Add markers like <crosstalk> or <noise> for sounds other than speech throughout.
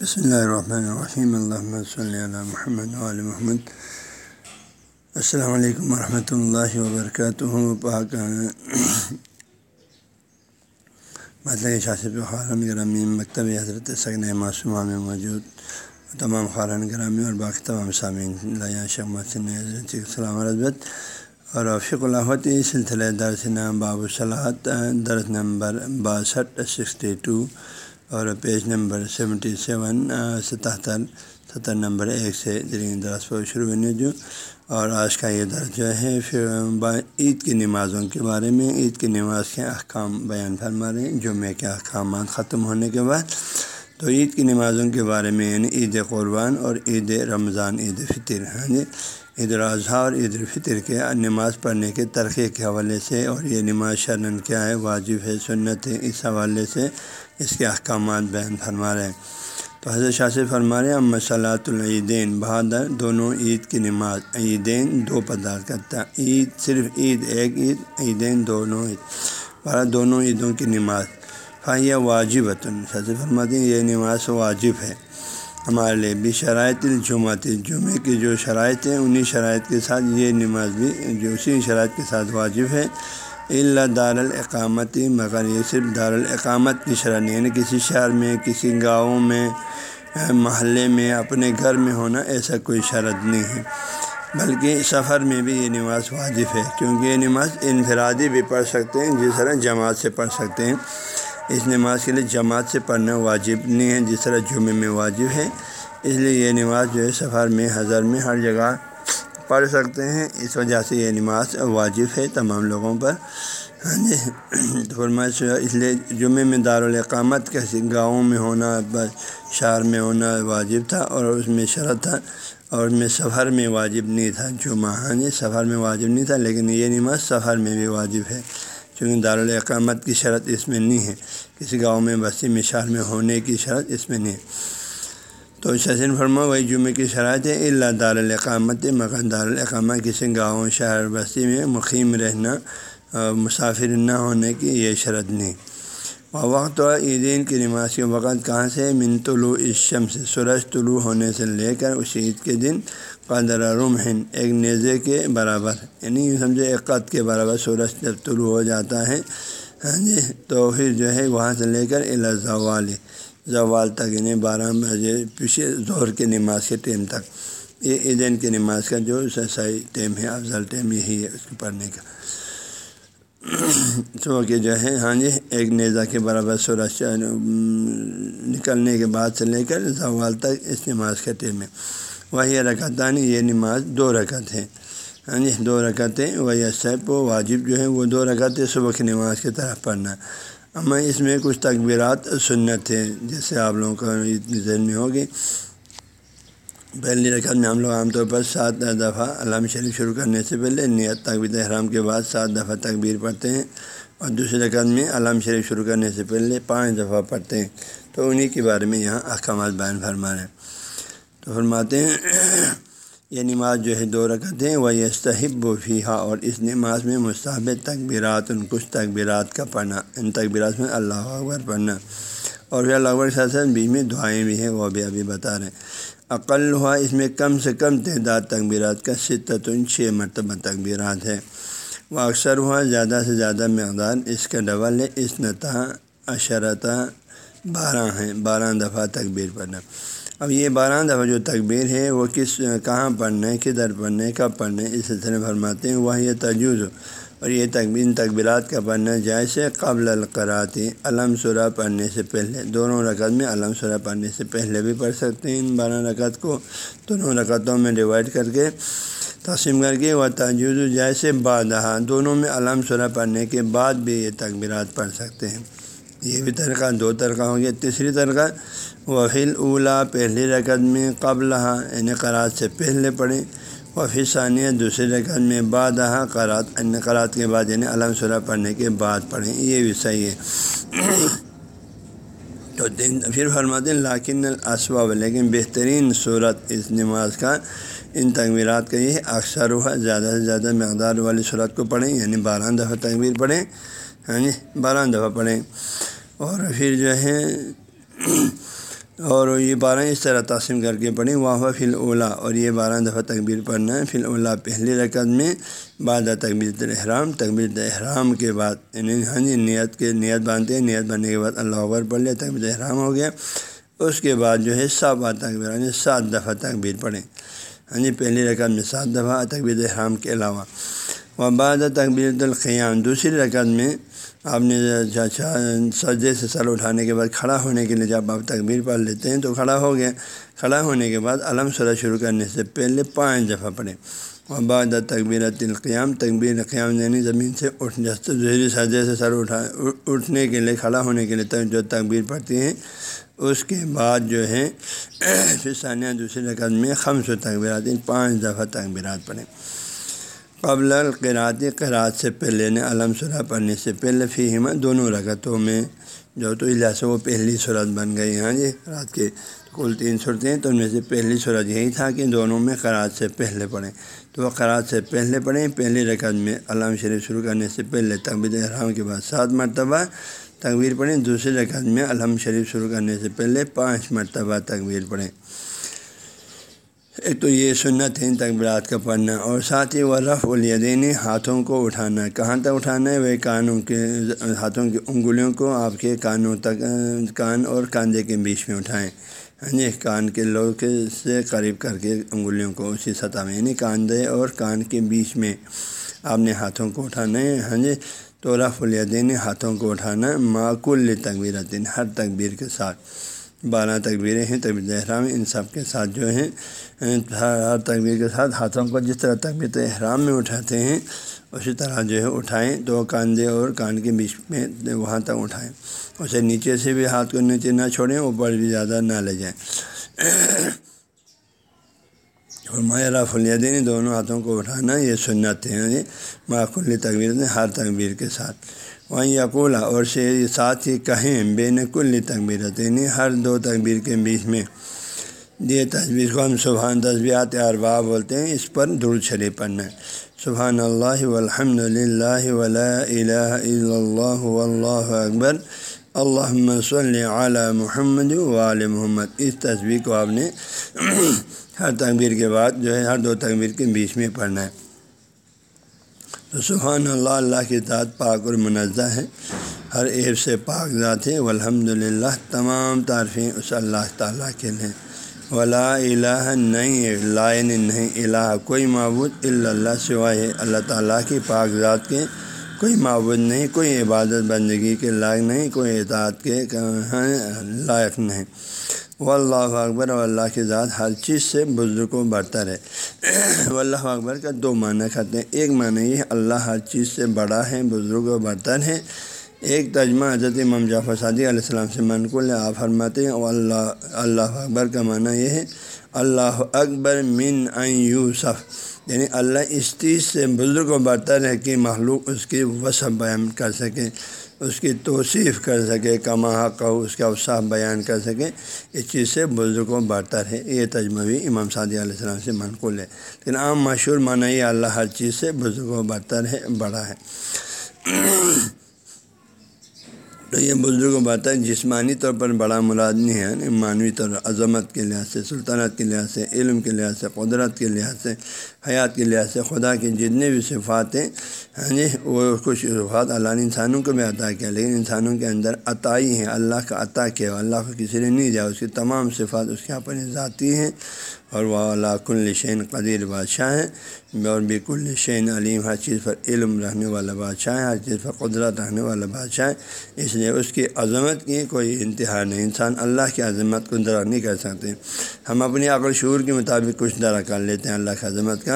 بسم اللہ الرحمن الرحیم اللہ صلی اللہ محمد علیہ محمد السلام علیکم ورحمۃ اللہ وبرکاتہ پاک مطلب شاست خارن گرامی مکتب حضرت سگن معصومہ میں موجود تمام خارن گرامی اور باقی تمام سامعین شمت حضرت السلام رضبت اور فق الحتی سلسلہ درس نام باب صلاحت درس نمبر باسٹھ سکسٹی ٹو اور پیج نمبر سیونٹی سیون ستہتر، ستر نمبر ایک سے درس پر شروع ہونے جو۔ اور آج کا یہ درس جو ہے، پھر عید کی نمازوں کے بارے میں، عید کی نماز کے احکام بیان فرما رہے ہیں۔ جمعے کے احکامات ختم ہونے کے بعد، تو عید کی نمازوں کے بارے میں یعنی عید قربان اور عید رمضان، عید فطر ہاں جی۔ عید الاضحیٰ اور عید الفطر کے نماز پڑھنے کے ترقی کے حوالے سے اور یہ نماز شرن کیا ہے، واجب ہے، سنت ہے، اس حوالے سے اس کے احکامات بیان فرما رہے ہیں۔ تو حضرت شاہ سے فرما رہے ہیں مسلاۃ العیدین بہادر دونوں عید کی نماز، عیدین دو پدار کرتا عید صرف عید، ایک عید، عیدین دونوں عید بہار دونوں عیدوں کی نماز۔ فاہیہ واجب سے فرماتے ہیں، یہ نماز واجب ہے۔ ہمارے لیے بھی شرائط الجمعت جمعے کی جو شرائط ہیں انہیں شرائط کے ساتھ یہ نماز بھی، جو اسی شرائط کے ساتھ واجب ہے۔ اللہ دارالاقامتی مگر یہ صرف دارالاقامت کی شرح نہیں یعنی کسی شہر میں، کسی گاؤں میں، محلے میں، اپنے گھر میں ہونا ایسا کوئی شرط نہیں ہے۔ بلکہ سفر میں بھی یہ نماز واجب ہے، کیونکہ یہ نماز انفرادی بھی پڑھ سکتے ہیں، جس طرح جماعت سے پڑھ سکتے ہیں۔ اس نماز کے لیے جماعت سے پڑھنا واجب نہیں ہے، جس طرح جمعے میں واجب ہے۔ اس لیے یہ نماز جو ہے سفر میں، حضر میں ہر جگہ پڑھ سکتے ہیں۔ اس وجہ سے یہ نماز واجب ہے تمام لوگوں پر۔ ہاں جی۔ فرمائش اس لیے جمعے میں دارالاقامت کیسے گاؤں میں ہونا شہر میں ہونا واجب تھا اور اس میں شرط تھا اور اس میں سفر میں واجب نہیں تھا۔ جمعہ ہاں جی سفر میں واجب نہیں تھا، لیکن یہ نماز سفر میں بھی واجب ہے۔ چونکہ دارالاقامت کی شرط اس میں نہیں ہے۔ کسی گاؤں میں، بستی میں، شہر میں ہونے کی شرط اس میں نہیں۔ ہے تو ششن فرما وہی جمعے کی شرائط ہے اللہ دارالاقامت مگر دارالاقامہ کسی گاؤں، شہر، بستی میں مقیم رہنا، مسافر نہ ہونے کی یہ شرط نہیں۔ وقت و عیدین کی نماز کے وقت کہاں سے؟ من طلوع عشم سے سورج طلوع ہونے سے لے کر اس عید کے دن قدر رمحن ایک نیزے کے برابر یعنی سمجھے ایک قد کے برابر سورج جب طلوع ہو جاتا ہے ہاں جی تو پھر جو ہے وہاں سے لے کر الزوال زوال تک یعنی بارہ بجے پیچھے زہر کے نماز کے ٹائم تک۔ یہ عیدین کی نماز کا جو صحیح ٹائم ہے، افضل ٹائم یہی ہے اس کو پڑھنے کا۔ <clears throat> تو کہ جو ہے ہاں جی ایک نیزہ کے برابر سورج نکلنے کے بعد سے لے کر زوال تک اس نماز کا ٹائم ہے وہی رکعتانی یہ نماز دو رکعت ہے ہاں جی دو رکعتیں وہی سیپ و واجب جو ہے وہ دو رکعتیں صبح کی نماز کی طرف پڑھنا۔ اما اس میں کچھ تقبیرات سنت ہیں، جیسے آپ لوگوں کا ذہن میں ہوگی۔ پہلی رکعت میں ہم لوگ عام طور پر سات دفعہ علام شریف شروع کرنے سے پہلے نیت تقبیر احرام کے بعد سات دفعہ تقبیر پڑھتے ہیں۔ اور دوسری رکعت میں علام شریف شروع کرنے سے پہلے پانچ دفعہ پڑھتے ہیں۔ تو انہیں کے بارے میں یہاں احکامات بیان فرما رہے ہیں۔ تو فرماتے ہیں، یہ نماز جو ہے دو رکعت ہیں وہ استحب و اور اس نماز میں مستحب تقبیرات ان کچھ تقبیرات کا پڑھنا، ان تقبیرات میں اللہ اکبر پڑھنا۔ اور پھر اللہ اکبر کے ساتھ ساتھ بیچ میں دعائیں بھی ہیں، وہ بھی ابھی بتا رہے ہیں۔ عقل ہوا اس میں کم سے کم تعداد تقبیرات کا ستتن چھ مرتبہ تقبیرات ہے وہ اکثر ہوا زیادہ سے زیادہ مقدار اس کا ڈبل ہے اس نتا اشرتا بارہ ہیں، بارہ دفعہ تقبیر پڑھنا۔ اب یہ بارہ دفعہ جو تقبیر ہے وہ کس، کہاں پڑھنا ہے کدھر پڑھنا ہے کب پڑھنا ہے اس سلسلے میں فرماتے ہیں وہ یہ تجوز۔ اور یہ تقبیر تقبیرات کا پڑھنا جائز ہے قبل القراتی علم سورہ پڑھنے سے پہلے۔ دونوں رکعت میں علم سورہ پڑھنے سے پہلے بھی پڑھ سکتے ہیں ان بارہ رکعت کو۔ دونوں رکعتوں میں ڈیوائڈ کر کے تقسیم کر کے وہ تجوز جیسے بادہ دونوں میں علم سورہ پڑھنے کے بعد بھی یہ تقبیرات پڑھ سکتے ہیں۔ یہ بھی طریقہ دو طریقہ ہو گیا تیسری طریقہ وحیل اولا پہلی رکعت میں قبل یعنی قرات سے پہلے پڑھیں۔ وفی ثانیہ، دوسری رکعت میں بعد قرات ان یعنی قرات کے بعد یعنی علم سورہ پڑھنے کے بعد پڑھیں۔ یہ بھی صحیح ہے۔ تو پھر فرماتے ہیں لاکن الاسباب، لیکن بہترین صورت اس نماز کا، ان تقبیرات کا یہ اکثر ہوا، زیادہ سے زیادہ مقدار والی صورت کو پڑھیں یعنی بارہ دفعہ تقبیر پڑھیں یعنی ہاں جی بارہ دفعہ پڑھیں۔ اور پھر جو ہے اور یہ بارہ اس طرح تقسیم کر کے پڑھیں۔ واہ فی اولا اور یہ بارہ دفعہ تکبیر پڑھنا ہے۔ فی اولا پہلی رقط میں، بعد تقبیر احرام تقبیر احرام کے بعد یعنی ہاں جی نیت کے، نیت باندھتے ہیں۔ نیت باندھنے کے بعد اللہ اکبر پڑھ لیا تقبیر احرام ہو گیا۔ اس کے بعد جو ہے سات بار تقبیر یعنی سات دفعہ تقبیر پڑھیں۔ ہاں جی پہلی رقم میں سات دفعہ تقبیر احرام کے علاوہ۔ و بعد تقبیر القیام، دوسری رقم میں آپ نے سجدے سے سر اٹھانے کے بعد کھڑا ہونے کے لیے جب آپ تقبیر پڑھ لیتے ہیں تو کھڑا ہو گیا۔ کھڑا ہونے کے بعد علم سرا شروع کرنے سے پہلے پانچ دفعہ پڑھیں۔ و بعد تقبیر القیام تقبیر قیام یعنی زمین سے اٹھ جاتے سجدے سے سر اٹھا اٹھنے کے لیے، کھڑا ہونے کے لیے جو تقبیر پڑھتی ہیں، اس کے بعد جو ہے پھر ثانیہ دوسری رقم میں خمس و تقبیرات یعنی پانچ دفعہ تقبیرات پڑھیں۔ قبل القراتی قرات سے پہلے نے علم سرا پڑھنے سے پہلے فیما دونوں رکعتوں میں جو تو سے وہ پہلی صورت بن گئی ہاں جی رات کے کل تین صورتیں تو ان میں سے پہلی صورت یہی تھا کہ دونوں میں قرات سے پہلے پڑھیں۔ تو وہ قرات سے پہلے پڑھیں، پہلی رکعت میں علام شریف شروع کرنے سے پہلے تقبیر احرام کے بعد سات مرتبہ تقبیر پڑھیں، دوسری رکعت میں الحم شریف شروع کرنے سے پہلے پانچ مرتبہ تقبیر پڑھیں۔ تو یہ سنت ہے تقبرات کا پڑھنا اور ساتھ ہی وہ رف الیدین، ہاتھوں کو اٹھانا۔ کہاں تک اٹھانا ہے؟ وہ کانوں کے، ہاتھوں کی انگلیوں کو آپ کے کانوں تک، کان اور کاندھے کے بیچ میں اٹھائیں۔ ہاں جی کان کے لوگ سے قریب کر کے انگلیوں کو اسی سطح میں یعنی کاندھے اور کان کے بیچ میں آپ نے ہاتھوں کو اٹھانا ہے۔ ہاں جی تو رف الیدین، ہاتھوں کو اٹھانا معقول تقبیرات ہر تقبیر کے ساتھ۔ بارہ تقبیریں ہیں تقبیر احرام ان سب کے ساتھ جو ہیں ہر تقبیر کے ساتھ ہاتھوں کو جس طرح تقبیر احرام میں اٹھاتے ہیں، اسی طرح جو ہے اٹھائیں، دو کاندھے اور کان کے بیچ میں وہاں تک اٹھائیں۔ اسے نیچے سے بھی ہاتھ کو نیچے نہ چھوڑیں، اوپر بھی زیادہ نہ لے جائیں۔ اور ماہرہ فلیدین، دونوں ہاتھوں کو اٹھانا، یہ سنت ہے یعنی معقول تقبیر ہر تقبیر کے ساتھ۔ وہیں یقولا اور شعر ساتھ ہی کہیں بے نقل تقبیرت یعنی ہر دو تقبیر کے بیچ میں۔ یہ تصویر کو ہم سبحان تصویرات اربا بولتے ہیں، اس پر در شریف پڑھنا ہے۔ سبحان اللہ الحمد للہ ولا الہ الا اللہ واللہ اکبر۔ اللہ صلی علی محمد وعلی محمد۔ اس تصویر کو آپ نے ہر تقبیر کے بعد جو ہے ہر دو تقبیر کے بیچ میں پڑھنا ہے۔ تو سبحان اللہ اللہ کی ذات پاک اور منزہ ہے۔ ہر عیب سے پاک ذات ہے۔ والحمد للہ تمام تعریفیں اس اللہ تعالیٰ کے لیے ولا الہ نہیں لائن یعنی نہیں، الہ کوئی معبود اللہ سوائے اللہ تعالیٰ کی پاک ذات کے۔ کوئی معبود نہیں، کوئی عبادت بندگی کے لائق نہیں، کوئی اطاعت کے لائق نہیں۔ وہ اللہ اکبر و اللہ کی ذات ہر چیز سے بزرگ و برتر ہے۔ <clears throat> و اللہ اکبر کا دو معنی کرتے ہیں۔ ایک معنی یہ اللہ ہر چیز سے بڑا ہے، بزرگ و برتر ہے۔ ایک تجمہ حضرت امام جعفر صادی علیہ السلام سے منقول ہے، آپ فرماتے ہیں اللہ اللہ اکبر کا معنی یہ ہے، اللہ اکبر من یوسف۔ یعنی اللہ اس چیز سے بزرگ و برتر ہے کہ مخلوق اس کی وصف بیان کر سکے۔ اس کی توصیف کر سکے، کما حق اس کا اوصاف بیان کر سکے۔ اس چیز سے بزرگ و برتر ہے یہ تجموی امام صادی علیہ السلام سے منقول ہے۔ لیکن عام مشہور معنی یہ اللہ ہر چیز سے بزرگ و برتر ہے بڑا ہے۔ تو یہ بزرگ بات ہے۔ جسمانی طور پر بڑا مراد نہیں ہے یعنی معنوی طور عظمت کے لحاظ سے، سلطنت کے لحاظ سے، علم کے لحاظ سے، قدرت کے لحاظ سے۔ حیات کے لحاظ سے، خدا کے جتنے بھی صفات ہیں ہاں جی وہ کچھ صفات اللہ نے انسانوں کو بھی عطا کیا، لیکن انسانوں کے اندر عطائی ہیں، اللہ کا عطا کیا اللہ کو کسی نے نہیں دیا، اس کی تمام صفات اس کے اپنی ذاتی ہیں، اور وہ اللہ کل شین قدیر بادشاہ ہیں، اور بالکل الشین علیم، ہر چیز پر علم رہنے والا بادشاہ ہے ہر چیز پر قدرت رہنے والا بادشاہ ہے اس لیے اس کی عظمت کی کوئی انتہا نہیں، انسان اللہ کی عظمت کو درا نہیں کر سکتے۔ ہم اپنی عقل شعور کے مطابق کچھ درا کر لیتے ہیں، اللہ کی عظمت کا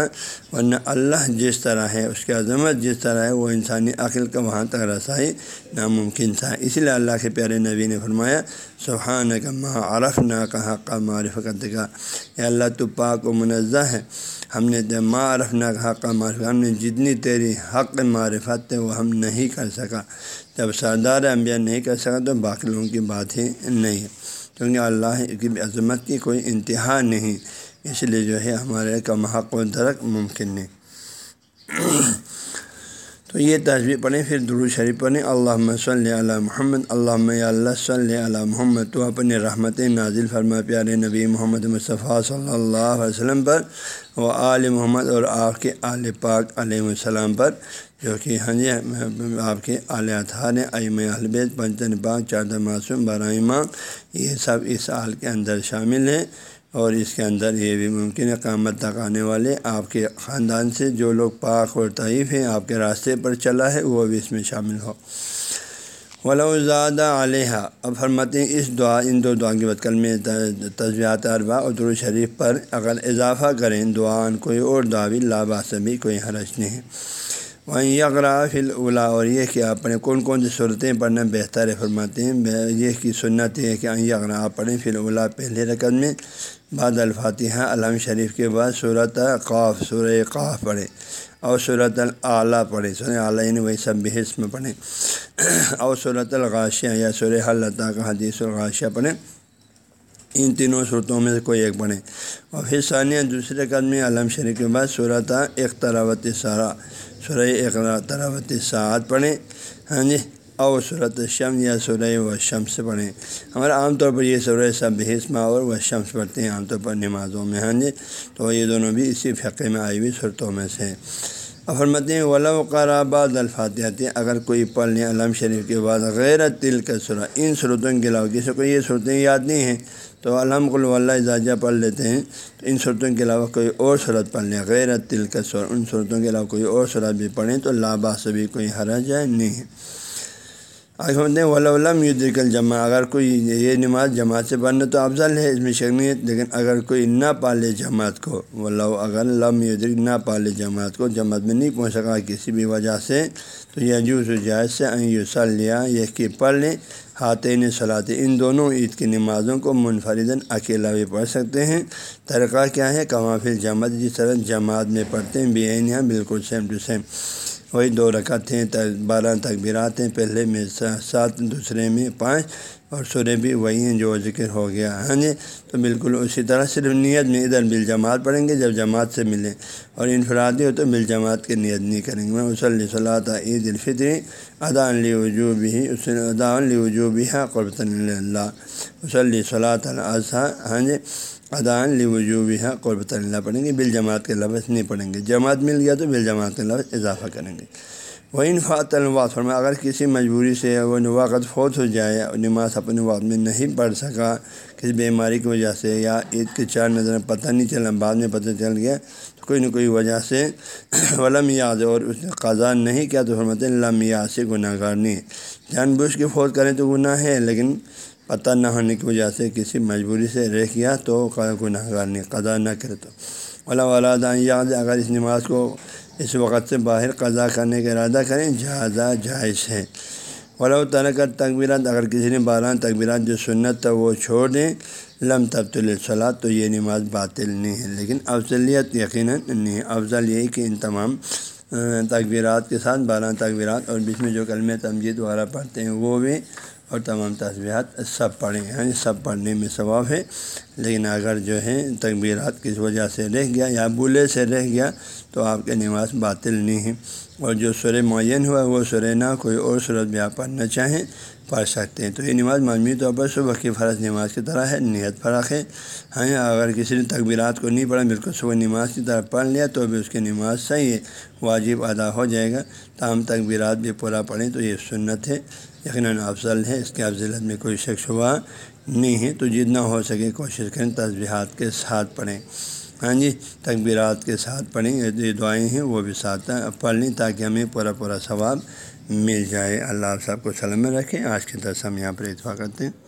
ورنہ اللہ جس طرح ہے، اس کی عظمت جس طرح ہے، وہ انسانی عقل کا وہاں تک رسائی ناممکن تھا۔ اسی لیے اللہ کے پیارے نبی نے فرمایا سبحان کا ماں عرف نہ کہا کا معرفت کا یا اللہ، تو پاک و منزہ ہے۔ ہم نے ماں عرف نہ کہا کا معرف ہم نے جتنی تیری حق معرفت ہے، وہ ہم نہیں کر سکا۔ جب سردار انبیاء نہیں کر سکا، تو باقی لوگوں کی بات ہی نہیں ہے۔ کیونکہ اللہ کی عظمت کی کوئی انتہا نہیں۔ اس لیے جو ہے ہمارے کا محق و درک ممکن نہیں۔ تو یہ تصویر پڑھیں، پھر درو شریف پڑھیں۔ اللہ صلی علیہ محمد اللہ اللہ صلی علیہ محمد، تو اپنے رحمت نازل فرما، پیارے نبی محمد مصطفیٰ صلی اللہ علیہ وسلم پر و آل محمد اور آپ کے آل پاک علیہ السلام پر، جو کہ ہاں جی آپ کے اعلیٰ تھان ایم البید پنچن پاک چادر معصوم برائمہ یہ سب اس آل کے اندر شامل ہیں۔ اور اس کے اندر یہ بھی ممکن ہے قیامت تک آنے والے آپ کے خاندان سے جو لوگ پاک اور طیف ہیں، آپ کے راستے پر چلا ہے، وہ بھی اس میں شامل ہو۔ ولا زیادہ علیہ اب فرماتے ہیں، اس دعا، ان دو دعا کی بدکل میں تجزیات اربا ادر شریف پر اگر اضافہ کریں دعان کوئی اور دعا بھی لابا بھی کوئی حرج نہیں۔ ہے وہیں یقرا فل اولا اور یہ کہ آپ پڑھیں کون کون سی صورتیں پڑھنا بہتر ہے، فرماتے ہیں۔ یہ کی سنت ہے کہ یقرا آپ پڑھیں فل اولا پہلے رقم میں۔ بعد الفاتحہ علام شریف کے بعد صورت قاف، سورہ قاف پڑھیں اور صورت العلیٰ پڑھیں، سورہ اعلیٰ یعنی وہی سب بحث میں پڑھیں۔ اور صورت الغاشیہ یا سورہ اللہ کا حدیث الغاشیہ پڑھیں۔ ان تینوں صورتوں میں سے کوئی ایک پڑھیں۔ اور پھر ثانیہ، دوسرے قدم علم شریف کے بعد صورت اختراوت سارا، سورہ اختراوت سعد پڑھیں۔ ہاں جی؟ اور صورت شم یا سورہ و شمس سے پڑھیں۔ ہمارا عام طور پر یہ سورہ سب حسمہ اور و شمس پڑھتے ہیں، عام طور پر نمازوں میں ہاں جی؟ تو یہ دونوں بھی اسی فقے میں آئی ہوئی صورتوں میں سے افرمتیں ولا قرآباد الفاتحہ اگر کوئی پڑھ لیں علم شریف کے بعد غیر تل کا سرا ان صورتوں کے علاوہ کسی کو یہ صورتیں یاد نہیں ہیں، تو الحمد اللہ اعزاجہ پڑھ لیتے ہیں، تو ان صورتوں کے علاوہ کوئی اور صورت پڑھ لیں۔ غیر تل کا سر ان صورتوں کے علاوہ کوئی اور صورت بھی پڑھیں، تو لابا سے بھی، کوئی حرج نہیں۔ ہے آج ہم ہیں ولم یدرکل جمع اگر کوئی یہ نماز جماعت سے پڑھنا تو افضل ہے اس میں شک نہیں ہے، لیکن اگر کوئی نہ پالے جماعت کو، ولو اگر لم یدرک نہ پالے جماعت کو، جماعت میں نہیں پہنچ سکا کسی بھی وجہ سے، تو یہ جوز و جائز سے یوسل لیا یہ کہ پڑھ لیں ہاتھین صلاح ان دونوں عید کی نمازوں کو منفردن اکیلا بھی پڑھ سکتے ہیں۔ طریقہ کیا ہے؟ کمافل جماعت جس طرح جماعت میں پڑھتے ہیں، بے یہاں بالکل سیم ٹو سیم وہی دو رکعت ہیں بارہ تکبیرات ہیں پہلے میں سات دوسرے میں پانچ اور سورے بھی وہی ہیں جو ذکر ہو گیا۔ ہاں جی تو بالکل اسی طرح صرف نیت میں ادھر بل جماعت پڑھیں گے، جب جماعت سے ملیں۔ اور انفرادی ہو تو بل جماعت کی نیت نہیں کریں گے۔ میں وسلی صلاح عید الفطری ادا علی وجوب ہی اس ادا علی وجوب ہی قربۃ اللہ وسلی صلاح الضحیٰ ہاں جی ادان لی وجوب ہے قربۃ اللہ پڑھیں گے بل جماعت کے لفظ نہیں پڑھیں گے۔ جماعت مل گیا تو بل جماعت کے لفظ اضافہ کریں گے۔ وہ انفاط الواط فرما اگر کسی مجبوری سے وہ وقت فوت ہو جائے، نماز اپنے وقت میں نہیں پڑھ سکا، کسی بیماری کی وجہ سے یا عید کے چار نظر پتہ نہیں چلا، بعد میں پتہ چل گیا، تو کوئی نہ کوئی وجہ سے <clears throat> ولم یاد اور اس نے قضا نہیں کیا، تو حرمت لم یاد سے گناہ گار نہیں جان بوجھ کے فوت کریں تو گناہ ہے، لیکن پتہ نہ ہونے کی وجہ سے کسی مجبوری سے رہ گیا تو گناہ گار نہیں، قضا نہ کرے تو۔ اللہ والا یاد اگر اس نماز کو اس وقت سے باہر قضا کرنے کا ارادہ کریں، جہازہ جائز ہے۔ ولا طرح تقبیرات اگر کسی نے بارہ تقبیرات جو سنت تھا وہ چھوڑ دیں، لم تبت الصلاح تو یہ نماز باطل نہیں ہے۔ لیکن افضلیت یقیناً نہیں ہے۔ افضل یہی کہ ان تمام تقبیرات کے ساتھ بارہ تقبیرات اور بیچ میں جو کلم تمجید وغیرہ پڑھتے ہیں، وہ بھی اور تمام تصویرات سب پڑھیں ہیں یعنی سب پڑھنے میں ثواب ہے۔ لیکن اگر جو ہے تقبیرات کس وجہ سے رہ گیا یا بولے سے رہ گیا تو آپ کے نماز باطل نہیں ہے۔ اور جو سر معین ہوا وہ سورہ نہ کوئی اور صورت بھی آپ پڑھنا چاہیں۔ پڑھ سکتے ہیں۔ تو یہ نماز مجموعی طور پر صبح کی فرض نماز کی طرح ہے نیت فرق ہے۔ ہاں اگر کسی نے تقبیرات کو نہیں پڑھا بالکل صبح نماز کی طرح پڑھ لیا تو بھی اس کی نماز صحیح ہے، واجب ادا ہو جائے گا۔ تاہم تقبیرات بھی پورا پڑھیں تو یہ سنت ہے، یقیناً افضل ہے۔ اس کے افضلت میں کوئی شک شبہ نہیں ہے۔ تو جتنا ہو سکے کوشش کریں تصبیحات کے ساتھ پڑھیں۔ ہاں جی تقبیرات کے ساتھ پڑھیں، یہ دعائیں ہیں، وہ بھی ساتھ پڑھ لیں تاکہ ہمیں پورا پورا ثواب مل جائے۔ اللہ آپ سب کو سلم میں رکھیں۔ آج کے درس ہم یہاں پر اتفاق کرتے ہیں۔